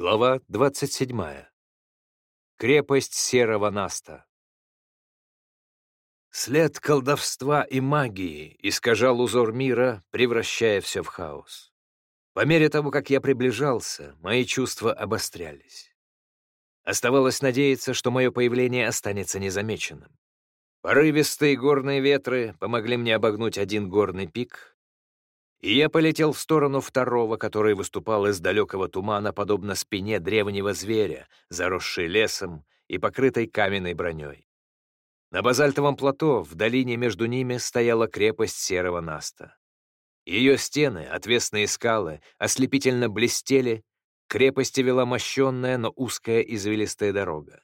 Глава 27. Крепость Серого Наста. След колдовства и магии искажал узор мира, превращая все в хаос. По мере того, как я приближался, мои чувства обострялись. Оставалось надеяться, что мое появление останется незамеченным. Порывистые горные ветры помогли мне обогнуть один горный пик, и я полетел в сторону второго, который выступал из далекого тумана, подобно спине древнего зверя, заросшей лесом и покрытой каменной броней. На базальтовом плато, в долине между ними, стояла крепость Серого Наста. Ее стены, отвесные скалы, ослепительно блестели, к крепости вела мощенная, но узкая извилистая дорога.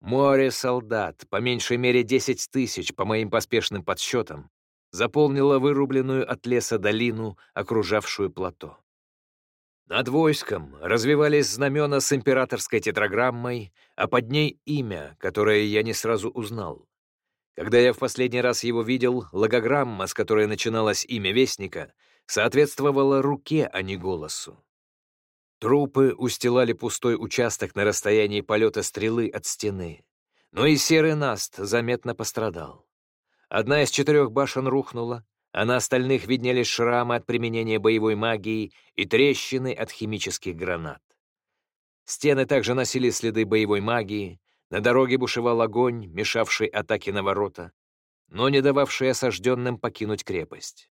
Море солдат, по меньшей мере десять тысяч, по моим поспешным подсчетам, заполнила вырубленную от леса долину, окружавшую плато. Над войском развивались знамена с императорской тетраграммой, а под ней имя, которое я не сразу узнал. Когда я в последний раз его видел, логограмма, с которой начиналось имя Вестника, соответствовала руке, а не голосу. Трупы устилали пустой участок на расстоянии полета стрелы от стены, но и серый наст заметно пострадал. Одна из четырех башен рухнула, а на остальных виднелись шрамы от применения боевой магии и трещины от химических гранат. Стены также носили следы боевой магии, на дороге бушевал огонь, мешавший атаке на ворота, но не дававший осажденным покинуть крепость.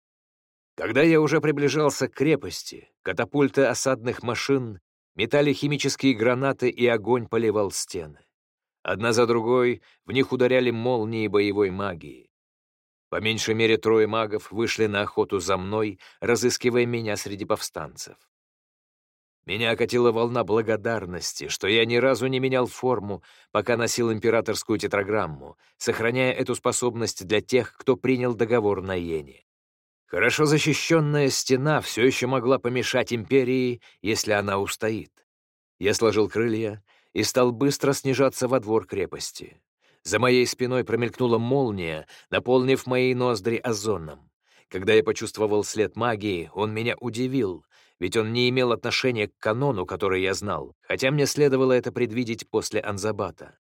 Когда я уже приближался к крепости, катапульты осадных машин метали химические гранаты, и огонь поливал стены. Одна за другой в них ударяли молнии боевой магии. По меньшей мере трое магов вышли на охоту за мной, разыскивая меня среди повстанцев. Меня окатила волна благодарности, что я ни разу не менял форму, пока носил императорскую тетраграмму, сохраняя эту способность для тех, кто принял договор на Йене. Хорошо защищенная стена все еще могла помешать империи, если она устоит. Я сложил крылья и стал быстро снижаться во двор крепости. За моей спиной промелькнула молния, наполнив мои ноздри озоном. Когда я почувствовал след магии, он меня удивил, ведь он не имел отношения к канону, который я знал, хотя мне следовало это предвидеть после Анзабата.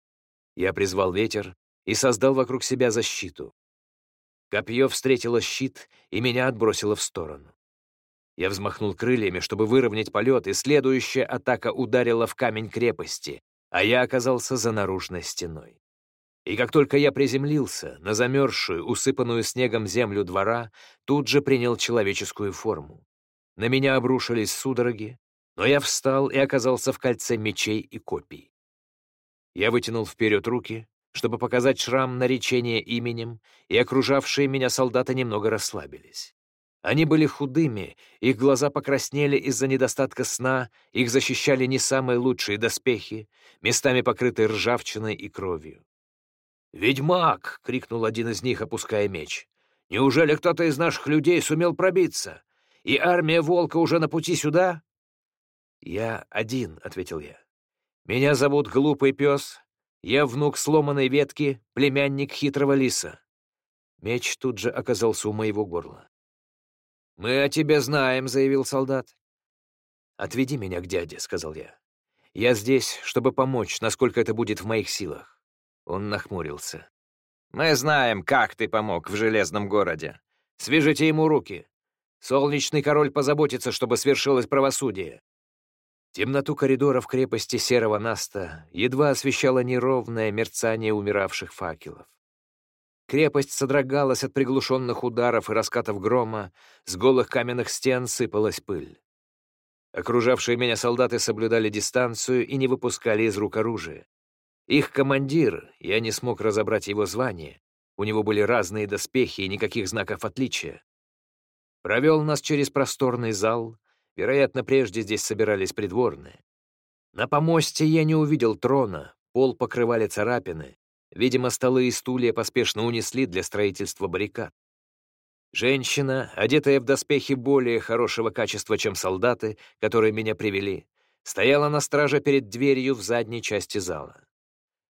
Я призвал ветер и создал вокруг себя защиту. Копье встретило щит, и меня отбросило в сторону. Я взмахнул крыльями, чтобы выровнять полет, и следующая атака ударила в камень крепости, а я оказался за наружной стеной. И как только я приземлился на замерзшую, усыпанную снегом землю двора, тут же принял человеческую форму. На меня обрушились судороги, но я встал и оказался в кольце мечей и копий. Я вытянул вперед руки, чтобы показать шрам наречения именем, и окружавшие меня солдаты немного расслабились. Они были худыми, их глаза покраснели из-за недостатка сна, их защищали не самые лучшие доспехи, местами покрытые ржавчиной и кровью. «Ведьмак!» — крикнул один из них, опуская меч. «Неужели кто-то из наших людей сумел пробиться? И армия волка уже на пути сюда?» «Я один», — ответил я. «Меня зовут Глупый Пес. Я внук сломанной ветки, племянник хитрого лиса». Меч тут же оказался у моего горла. «Мы о тебе знаем», — заявил солдат. «Отведи меня к дяде», — сказал я. «Я здесь, чтобы помочь, насколько это будет в моих силах». Он нахмурился. «Мы знаем, как ты помог в Железном городе. Свяжите ему руки. Солнечный король позаботится, чтобы свершилось правосудие». Темноту коридоров крепости Серого Наста едва освещало неровное мерцание умиравших факелов. Крепость содрогалась от приглушенных ударов и раскатов грома, с голых каменных стен сыпалась пыль. Окружавшие меня солдаты соблюдали дистанцию и не выпускали из рук оружие. Их командир, я не смог разобрать его звание, у него были разные доспехи и никаких знаков отличия. Провел нас через просторный зал, вероятно, прежде здесь собирались придворные. На помосте я не увидел трона, пол покрывали царапины, видимо, столы и стулья поспешно унесли для строительства баррикад. Женщина, одетая в доспехи более хорошего качества, чем солдаты, которые меня привели, стояла на страже перед дверью в задней части зала.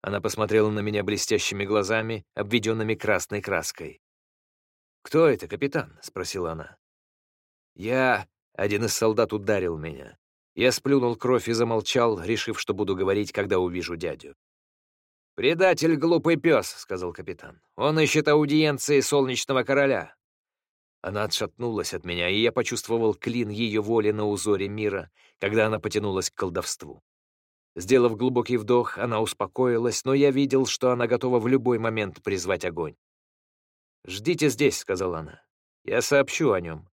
Она посмотрела на меня блестящими глазами, обведенными красной краской. «Кто это, капитан?» — спросила она. «Я...» — один из солдат ударил меня. Я сплюнул кровь и замолчал, решив, что буду говорить, когда увижу дядю. «Предатель — глупый пес», — сказал капитан. «Он ищет аудиенции солнечного короля». Она отшатнулась от меня, и я почувствовал клин ее воли на узоре мира, когда она потянулась к колдовству. Сделав глубокий вдох, она успокоилась, но я видел, что она готова в любой момент призвать огонь. «Ждите здесь», — сказала она. «Я сообщу о нем».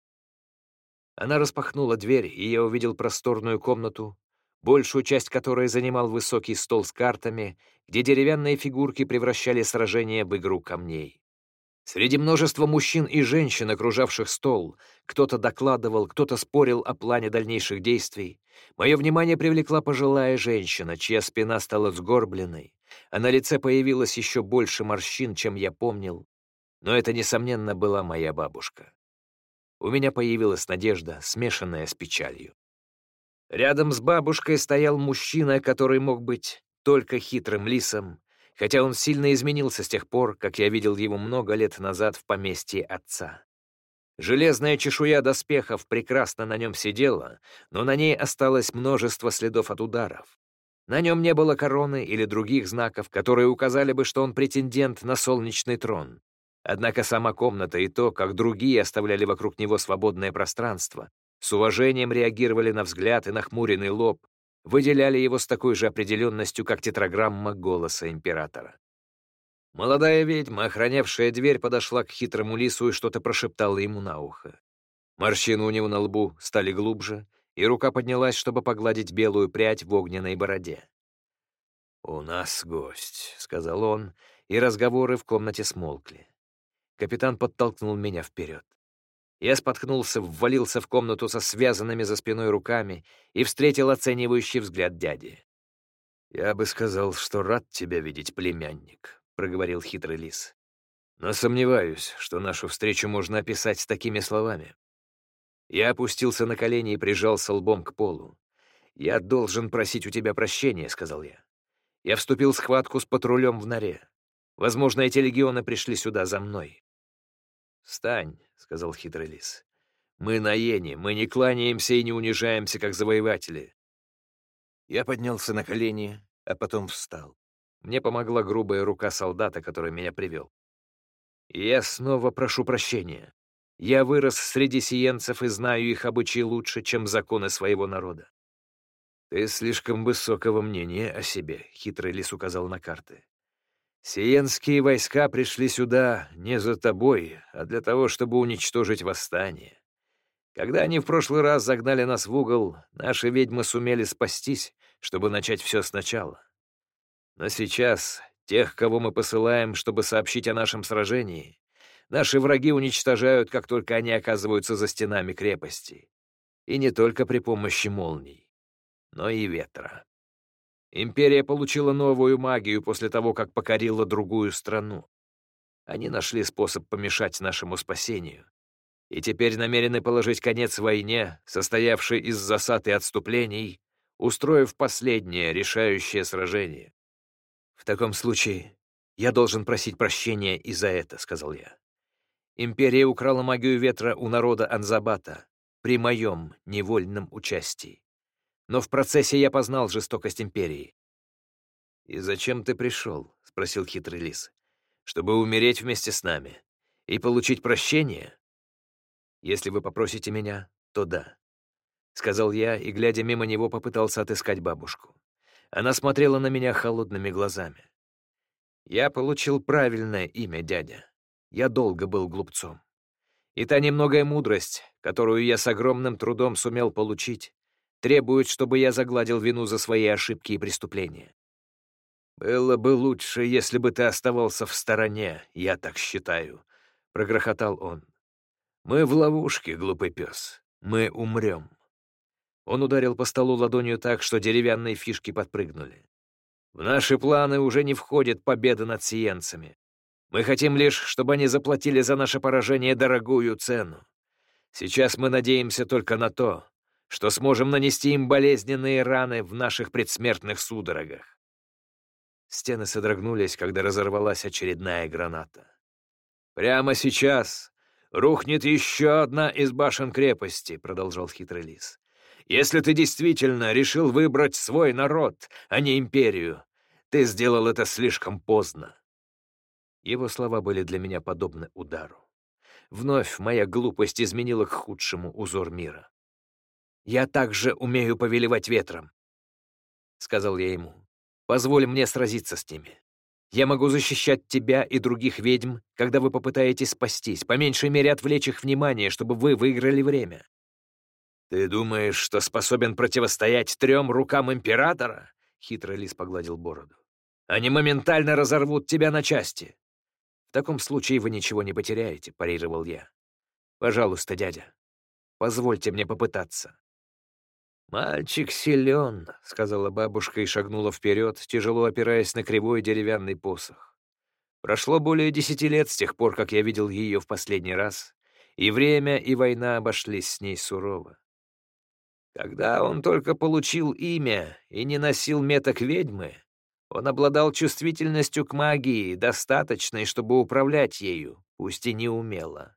Она распахнула дверь, и я увидел просторную комнату, большую часть которой занимал высокий стол с картами, где деревянные фигурки превращали сражения в игру камней. Среди множества мужчин и женщин, окружавших стол, кто-то докладывал, кто-то спорил о плане дальнейших действий. Мое внимание привлекла пожилая женщина, чья спина стала сгорбленной, а на лице появилось еще больше морщин, чем я помнил. Но это, несомненно, была моя бабушка. У меня появилась надежда, смешанная с печалью. Рядом с бабушкой стоял мужчина, который мог быть только хитрым лисом, хотя он сильно изменился с тех пор, как я видел его много лет назад в поместье отца. Железная чешуя доспехов прекрасно на нем сидела, но на ней осталось множество следов от ударов. На нем не было короны или других знаков, которые указали бы, что он претендент на солнечный трон. Однако сама комната и то, как другие оставляли вокруг него свободное пространство, с уважением реагировали на взгляд и нахмуренный лоб, выделяли его с такой же определенностью, как тетраграмма голоса императора. Молодая ведьма, охранявшая дверь, подошла к хитрому лису и что-то прошептала ему на ухо. Морщины у него на лбу стали глубже, и рука поднялась, чтобы погладить белую прядь в огненной бороде. «У нас гость», — сказал он, и разговоры в комнате смолкли. Капитан подтолкнул меня вперед. Я споткнулся, ввалился в комнату со связанными за спиной руками и встретил оценивающий взгляд дяди. «Я бы сказал, что рад тебя видеть, племянник», — проговорил хитрый лис. «Но сомневаюсь, что нашу встречу можно описать такими словами». Я опустился на колени и прижался лбом к полу. «Я должен просить у тебя прощения», — сказал я. Я вступил в схватку с патрулем в норе. Возможно, эти легионы пришли сюда за мной. «Встань», — сказал хитрый лис. «Мы на Йене, мы не кланяемся и не унижаемся, как завоеватели». Я поднялся на колени, а потом встал. Мне помогла грубая рука солдата, который меня привел. Я снова прошу прощения. Я вырос среди сиенцев и знаю их обычаи лучше, чем законы своего народа. «Ты слишком высокого мнения о себе», — хитрый лис указал на карты. Сиенские войска пришли сюда не за тобой, а для того, чтобы уничтожить восстание. Когда они в прошлый раз загнали нас в угол, наши ведьмы сумели спастись, чтобы начать все сначала. Но сейчас тех, кого мы посылаем, чтобы сообщить о нашем сражении, наши враги уничтожают, как только они оказываются за стенами крепости. И не только при помощи молний, но и ветра. Империя получила новую магию после того, как покорила другую страну. Они нашли способ помешать нашему спасению. И теперь намерены положить конец войне, состоявшей из засад и отступлений, устроив последнее решающее сражение. «В таком случае я должен просить прощения и за это», — сказал я. Империя украла магию ветра у народа Анзабата при моем невольном участии но в процессе я познал жестокость Империи. «И зачем ты пришел?» — спросил хитрый лис. «Чтобы умереть вместе с нами и получить прощение? Если вы попросите меня, то да», — сказал я, и, глядя мимо него, попытался отыскать бабушку. Она смотрела на меня холодными глазами. «Я получил правильное имя, дядя. Я долго был глупцом. И та немногая мудрость, которую я с огромным трудом сумел получить, Требует, чтобы я загладил вину за свои ошибки и преступления. «Было бы лучше, если бы ты оставался в стороне, я так считаю», — прогрохотал он. «Мы в ловушке, глупый пес. Мы умрем». Он ударил по столу ладонью так, что деревянные фишки подпрыгнули. «В наши планы уже не входит победа над сиенцами. Мы хотим лишь, чтобы они заплатили за наше поражение дорогую цену. Сейчас мы надеемся только на то, что сможем нанести им болезненные раны в наших предсмертных судорогах. Стены содрогнулись, когда разорвалась очередная граната. «Прямо сейчас рухнет еще одна из башен крепости», — продолжал хитрый лис. Если ты действительно решил выбрать свой народ, а не империю, ты сделал это слишком поздно. Его слова были для меня подобны удару. Вновь моя глупость изменила к худшему узор мира. «Я также умею повелевать ветром», — сказал я ему. «Позволь мне сразиться с ними. Я могу защищать тебя и других ведьм, когда вы попытаетесь спастись, по меньшей мере отвлечь их внимание, чтобы вы выиграли время». «Ты думаешь, что способен противостоять трем рукам императора?» — хитрый лис погладил бороду. «Они моментально разорвут тебя на части. «В таком случае вы ничего не потеряете», — парировал я. «Пожалуйста, дядя, позвольте мне попытаться». «Мальчик силен», — сказала бабушка и шагнула вперед, тяжело опираясь на кривой деревянный посох. Прошло более десяти лет с тех пор, как я видел ее в последний раз, и время и война обошлись с ней сурово. Когда он только получил имя и не носил меток ведьмы, он обладал чувствительностью к магии, достаточной, чтобы управлять ею, пусть и не умело.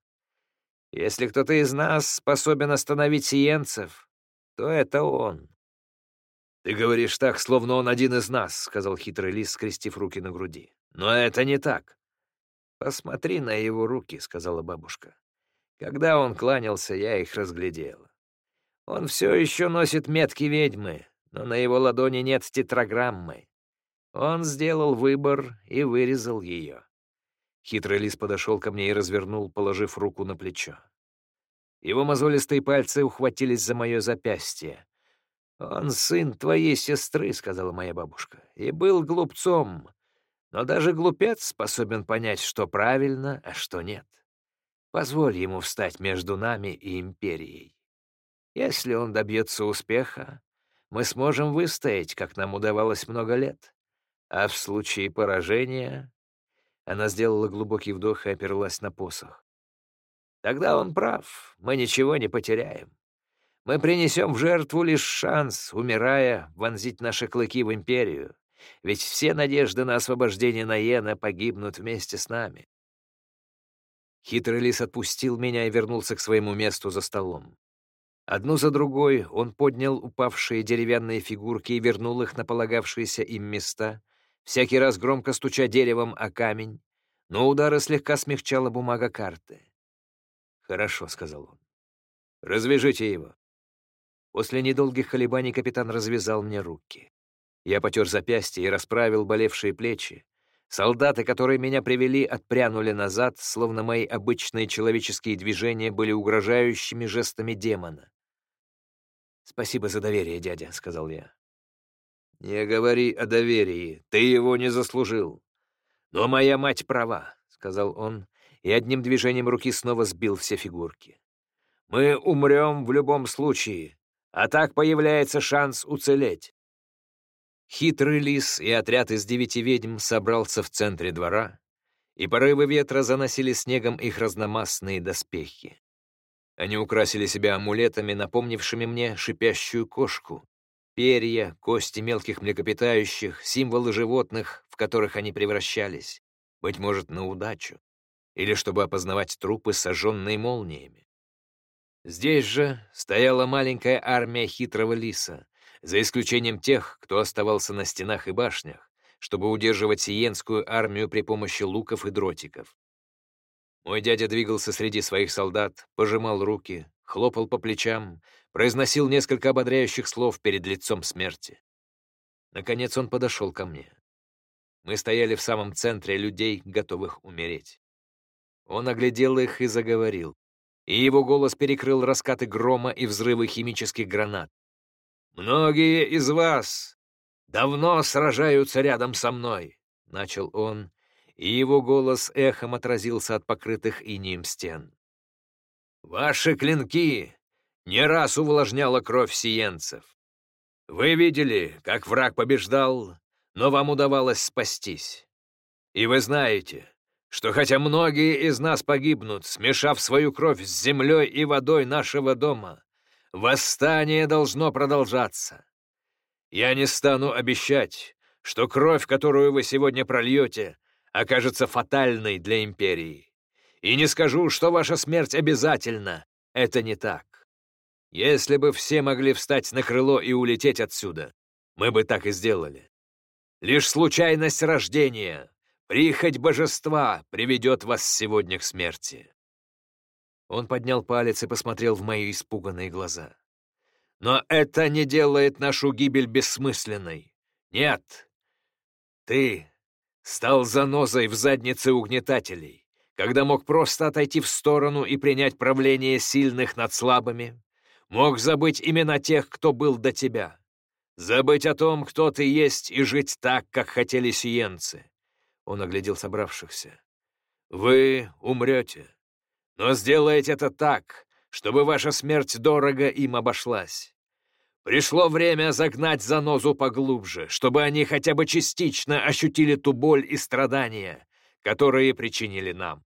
Если кто-то из нас способен остановить сиенцев, то это он. «Ты говоришь так, словно он один из нас», — сказал хитрый лис, скрестив руки на груди. «Но это не так». «Посмотри на его руки», — сказала бабушка. Когда он кланялся, я их разглядела. Он все еще носит метки ведьмы, но на его ладони нет тетраграммы. Он сделал выбор и вырезал ее. Хитрый лис подошел ко мне и развернул, положив руку на плечо. Его мозолистые пальцы ухватились за мое запястье. «Он сын твоей сестры», — сказала моя бабушка, — «и был глупцом. Но даже глупец способен понять, что правильно, а что нет. Позволь ему встать между нами и империей. Если он добьется успеха, мы сможем выстоять, как нам удавалось много лет. А в случае поражения... Она сделала глубокий вдох и оперлась на посох. Тогда он прав, мы ничего не потеряем. Мы принесем в жертву лишь шанс, умирая, вонзить наши клыки в империю, ведь все надежды на освобождение Наена погибнут вместе с нами. Хитрый лис отпустил меня и вернулся к своему месту за столом. Одну за другой он поднял упавшие деревянные фигурки и вернул их на полагавшиеся им места, всякий раз громко стуча деревом о камень, но удары слегка смягчала бумага карты. «Хорошо», — сказал он. «Развяжите его». После недолгих колебаний капитан развязал мне руки. Я потер запястье и расправил болевшие плечи. Солдаты, которые меня привели, отпрянули назад, словно мои обычные человеческие движения были угрожающими жестами демона. «Спасибо за доверие, дядя», — сказал я. «Не говори о доверии, ты его не заслужил. Но моя мать права», — сказал он, и одним движением руки снова сбил все фигурки. «Мы умрем в любом случае, а так появляется шанс уцелеть». Хитрый лис и отряд из девяти ведьм собрался в центре двора, и порывы ветра заносили снегом их разномастные доспехи. Они украсили себя амулетами, напомнившими мне шипящую кошку, Перья, кости мелких млекопитающих, символы животных, в которых они превращались. Быть может, на удачу. Или чтобы опознавать трупы, сожженные молниями. Здесь же стояла маленькая армия хитрого лиса, за исключением тех, кто оставался на стенах и башнях, чтобы удерживать сиенскую армию при помощи луков и дротиков. Мой дядя двигался среди своих солдат, пожимал руки, хлопал по плечам, произносил несколько ободряющих слов перед лицом смерти. Наконец он подошел ко мне. Мы стояли в самом центре людей, готовых умереть. Он оглядел их и заговорил, и его голос перекрыл раскаты грома и взрывы химических гранат. «Многие из вас давно сражаются рядом со мной», — начал он, и его голос эхом отразился от покрытых инием стен. «Ваши клинки не раз увлажняла кровь сиенцев. Вы видели, как враг побеждал, но вам удавалось спастись. И вы знаете, что хотя многие из нас погибнут, смешав свою кровь с землей и водой нашего дома, восстание должно продолжаться. Я не стану обещать, что кровь, которую вы сегодня прольете, окажется фатальной для империи. И не скажу, что ваша смерть обязательна. Это не так. Если бы все могли встать на крыло и улететь отсюда, мы бы так и сделали. Лишь случайность рождения, прихоть божества приведет вас сегодня к смерти. Он поднял палец и посмотрел в мои испуганные глаза. Но это не делает нашу гибель бессмысленной. Нет. Ты стал занозой в заднице угнетателей, когда мог просто отойти в сторону и принять правление сильных над слабыми, мог забыть имена тех, кто был до тебя, забыть о том, кто ты есть, и жить так, как хотели сиенцы. Он оглядел собравшихся. Вы умрете, но сделаете это так, чтобы ваша смерть дорого им обошлась. Пришло время загнать занозу поглубже, чтобы они хотя бы частично ощутили ту боль и страдания, которые причинили нам.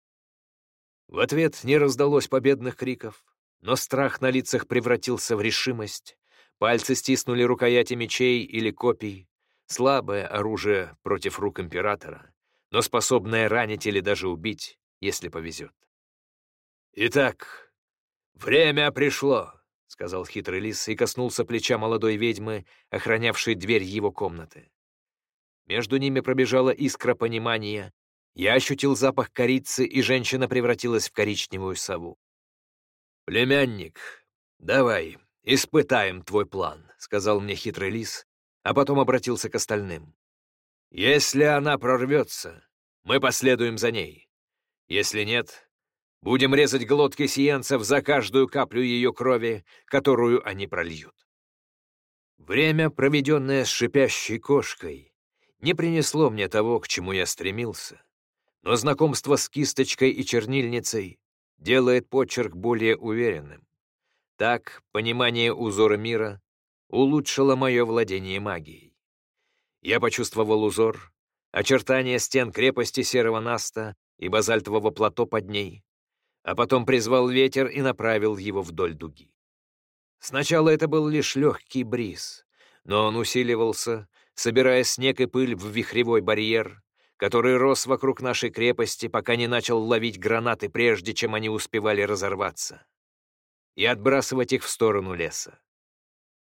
В ответ не раздалось победных криков, но страх на лицах превратился в решимость. Пальцы стиснули рукояти мечей или копий. Слабое оружие против рук императора, но способное ранить или даже убить, если повезет. «Итак, время пришло», — сказал хитрый лис и коснулся плеча молодой ведьмы, охранявшей дверь его комнаты. Между ними пробежала искра понимания, я ощутил запах корицы, и женщина превратилась в коричневую сову. «Племянник, давай, испытаем твой план», — сказал мне хитрый лис, а потом обратился к остальным. «Если она прорвется, мы последуем за ней. Если нет, будем резать глотки сиенцев за каждую каплю ее крови, которую они прольют». Время, проведенное с шипящей кошкой, не принесло мне того, к чему я стремился но знакомство с кисточкой и чернильницей делает почерк более уверенным. Так, понимание узора мира улучшило мое владение магией. Я почувствовал узор, очертания стен крепости Серого Наста и базальтового плато под ней, а потом призвал ветер и направил его вдоль дуги. Сначала это был лишь легкий бриз, но он усиливался, собирая снег и пыль в вихревой барьер, который рос вокруг нашей крепости, пока не начал ловить гранаты, прежде чем они успевали разорваться, и отбрасывать их в сторону леса.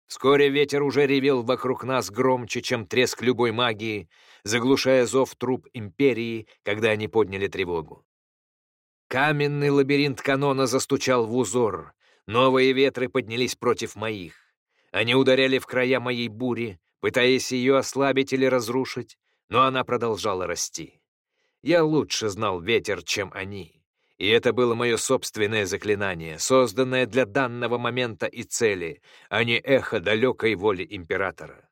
Вскоре ветер уже ревел вокруг нас громче, чем треск любой магии, заглушая зов труп Империи, когда они подняли тревогу. Каменный лабиринт канона застучал в узор, новые ветры поднялись против моих. Они ударяли в края моей бури, пытаясь ее ослабить или разрушить, но она продолжала расти. Я лучше знал ветер, чем они, и это было мое собственное заклинание, созданное для данного момента и цели, а не эхо далекой воли императора.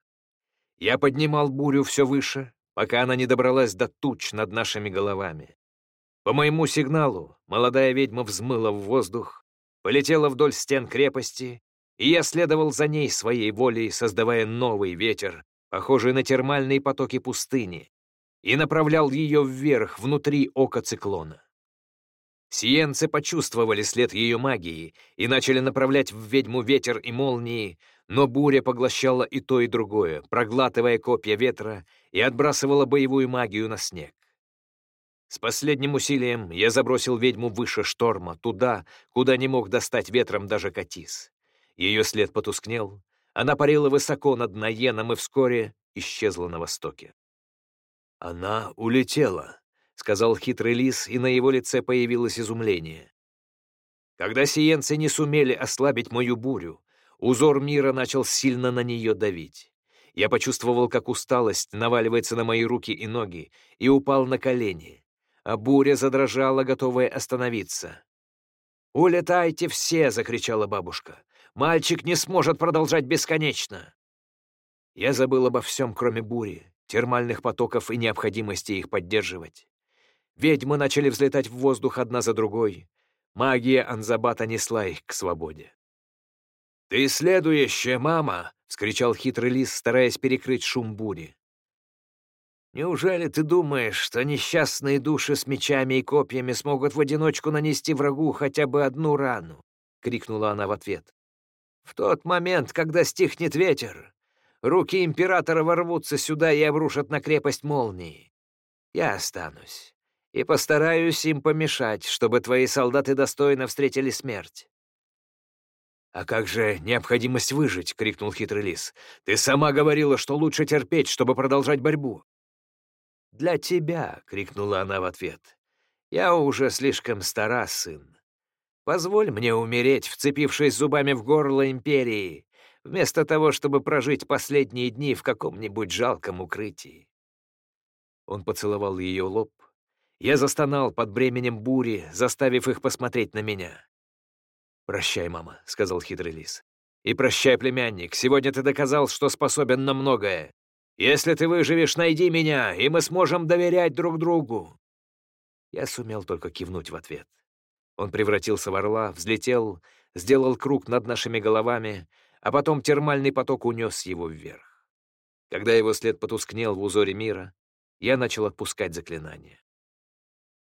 Я поднимал бурю все выше, пока она не добралась до туч над нашими головами. По моему сигналу молодая ведьма взмыла в воздух, полетела вдоль стен крепости, и я следовал за ней своей волей, создавая новый ветер, похожий на термальные потоки пустыни, и направлял ее вверх, внутри ока циклона. Сиенцы почувствовали след ее магии и начали направлять в ведьму ветер и молнии, но буря поглощала и то, и другое, проглатывая копья ветра и отбрасывала боевую магию на снег. С последним усилием я забросил ведьму выше шторма, туда, куда не мог достать ветром даже Катис. Ее след потускнел, она парила высоко над Наеном и вскоре исчезла на востоке. «Она улетела», — сказал хитрый лис, и на его лице появилось изумление. Когда сиенцы не сумели ослабить мою бурю, узор мира начал сильно на нее давить. Я почувствовал, как усталость наваливается на мои руки и ноги, и упал на колени, а буря задрожала, готовая остановиться. «Улетайте все!» — закричала бабушка. Мальчик не сможет продолжать бесконечно. Я забыл обо всем, кроме бури, термальных потоков и необходимости их поддерживать. Ведьмы начали взлетать в воздух одна за другой. Магия Анзабата несла их к свободе. «Ты следующая, мама!» — вскричал хитрый лис, стараясь перекрыть шум бури. «Неужели ты думаешь, что несчастные души с мечами и копьями смогут в одиночку нанести врагу хотя бы одну рану?» — крикнула она в ответ. В тот момент, когда стихнет ветер, руки императора ворвутся сюда и обрушат на крепость молнии. Я останусь и постараюсь им помешать, чтобы твои солдаты достойно встретили смерть. «А как же необходимость выжить?» — крикнул хитрый лис. «Ты сама говорила, что лучше терпеть, чтобы продолжать борьбу». «Для тебя!» — крикнула она в ответ. «Я уже слишком стара, сын. Позволь мне умереть, вцепившись зубами в горло Империи, вместо того, чтобы прожить последние дни в каком-нибудь жалком укрытии». Он поцеловал ее лоб. Я застонал под бременем бури, заставив их посмотреть на меня. «Прощай, мама», — сказал хитрый лис. «И прощай, племянник, сегодня ты доказал, что способен на многое. Если ты выживешь, найди меня, и мы сможем доверять друг другу». Я сумел только кивнуть в ответ. Он превратился в орла, взлетел, сделал круг над нашими головами, а потом термальный поток унес его вверх. Когда его след потускнел в узоре мира, я начал отпускать заклинание.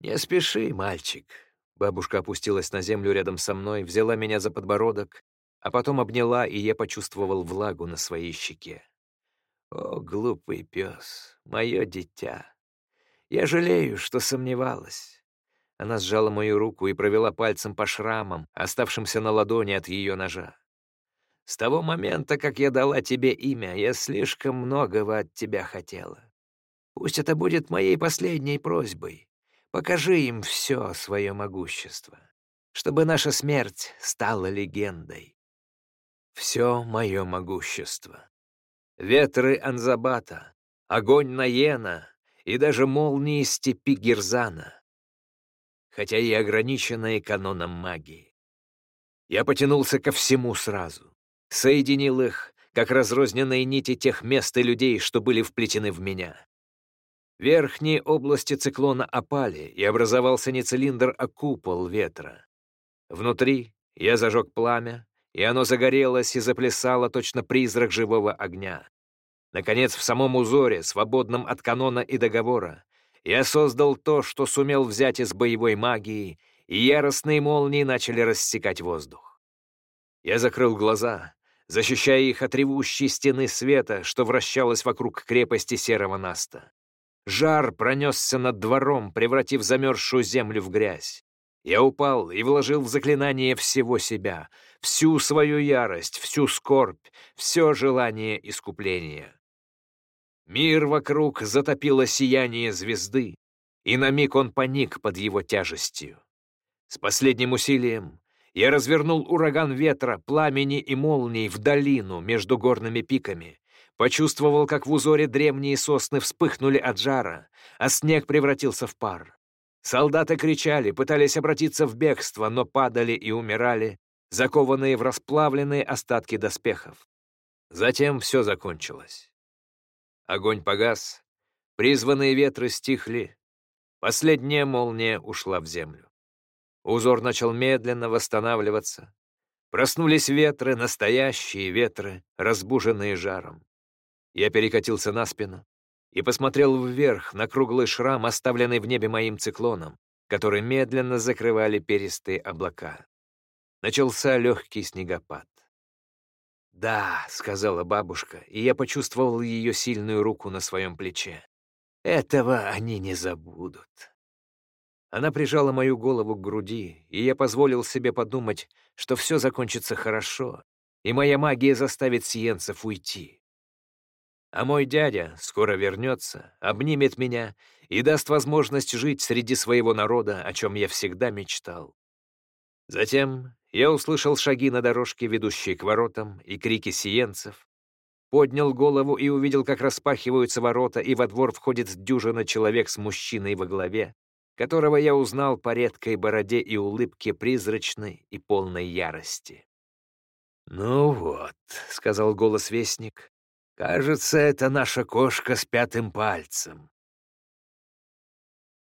«Не спеши, мальчик», Бабушка опустилась на землю рядом со мной, взяла меня за подбородок, а потом обняла, и я почувствовал влагу на своей щеке. О, глупый пес, мое дитя! Я жалею, что сомневалась. Она сжала мою руку и провела пальцем по шрамам, оставшимся на ладони от ее ножа. С того момента, как я дала тебе имя, я слишком многого от тебя хотела. Пусть это будет моей последней просьбой. Покажи им все свое могущество, чтобы наша смерть стала легендой. Все мое могущество. Ветры Анзабата, огонь Наена и даже молнии степи Герзана, хотя и ограниченные каноном магии. Я потянулся ко всему сразу, соединил их, как разрозненные нити тех мест и людей, что были вплетены в меня. Верхние области циклона опали, и образовался не цилиндр, а купол ветра. Внутри я зажег пламя, и оно загорелось и заплясало точно призрак живого огня. Наконец, в самом узоре, свободном от канона и договора, я создал то, что сумел взять из боевой магии, и яростные молнии начали рассекать воздух. Я закрыл глаза, защищая их от ревущей стены света, что вращалась вокруг крепости Серого Наста. Жар пронесся над двором, превратив замерзшую землю в грязь. Я упал и вложил в заклинание всего себя, всю свою ярость, всю скорбь, все желание искупления. Мир вокруг затопило сияние звезды, и на миг он паник под его тяжестью. С последним усилием я развернул ураган ветра, пламени и молний в долину между горными пиками, Почувствовал, как в узоре древние сосны вспыхнули от жара, а снег превратился в пар. Солдаты кричали, пытались обратиться в бегство, но падали и умирали, закованные в расплавленные остатки доспехов. Затем все закончилось. Огонь погас, призванные ветры стихли, последняя молния ушла в землю. Узор начал медленно восстанавливаться. Проснулись ветры, настоящие ветры, разбуженные жаром. Я перекатился на спину и посмотрел вверх на круглый шрам, оставленный в небе моим циклоном, который медленно закрывали перистые облака. Начался легкий снегопад. «Да», — сказала бабушка, и я почувствовал ее сильную руку на своем плече. «Этого они не забудут». Она прижала мою голову к груди, и я позволил себе подумать, что все закончится хорошо, и моя магия заставит сиенцев уйти. А мой дядя скоро вернется, обнимет меня и даст возможность жить среди своего народа, о чем я всегда мечтал. Затем я услышал шаги на дорожке, ведущей к воротам, и крики сиенцев, поднял голову и увидел, как распахиваются ворота, и во двор входит дюжина человек с мужчиной во главе, которого я узнал по редкой бороде и улыбке призрачной и полной ярости. «Ну вот», — сказал голос вестник, Кажется, это наша кошка с пятым пальцем.